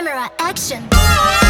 camera action!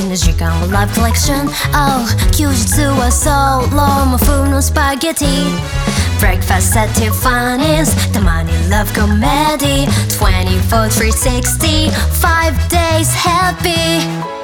in the Shikan Live Collection. Oh, Kyushitsu wa solo mofu no spaghetti. Breakfast set to Tiffany's, the money love comedy. 24 360, 5 days happy.